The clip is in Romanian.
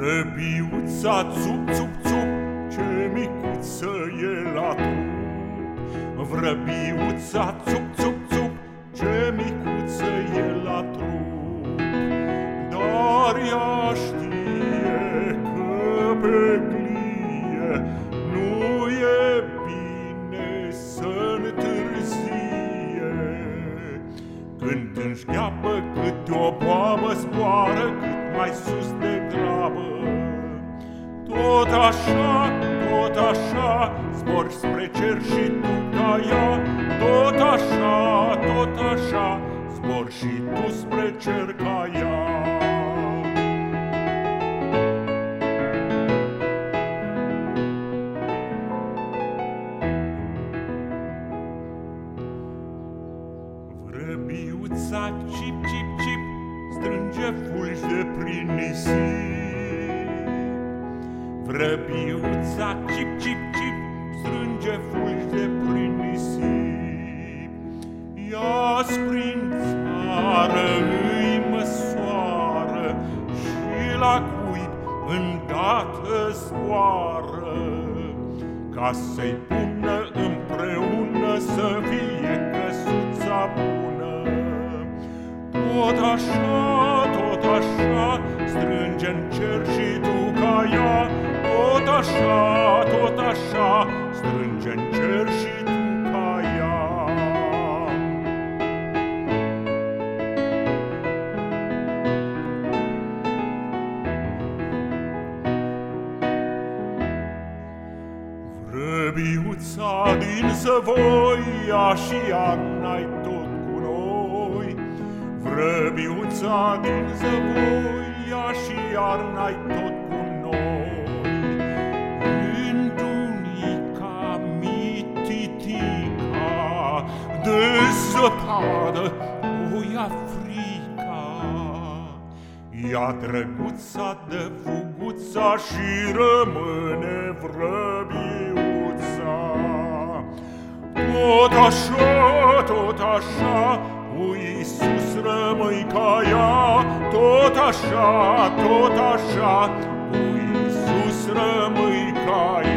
Vrăbiuța țup, țup, țup, ce micuță e la trup. Vrăbiuța țup, țup, țup, ce micuță e la trup. Dar ea știe că pe glie nu e bine să întârzie. Când înșgheapă câte o boabă zboară cât mai sus de grabă tot așa, tot așa, zbor spre cer și tu ca ea Tot așa, tot așa, zbor și tu spre cer ca ea. Vrăbiuța cip, cip, cip, strânge fulgi de prin nisip Vrăbiuța cip, cip, cip Strânge fulgi de prin nisip. Ea prin țară îi măsoară Și la cuib îndată zboară. Ca să-i pună împreună Să fie căsuța bună. Tot așa, tot așa Strânge în cer și tu ca ea tot așa, tot așa, strânge în cer și tu ca ea. Vrăbiuța din zăvoia și iarna tot cu noi, Vrăbiuța din zăvoia și iarna tot zăpadă o ia frica. Ia drăguța de fuguța și rămâne vrăbiuța. Tot așa, tot așa, cu Iisus rămâi ca ea, tot așa, tot așa, cu Iisus rămâi ca ea.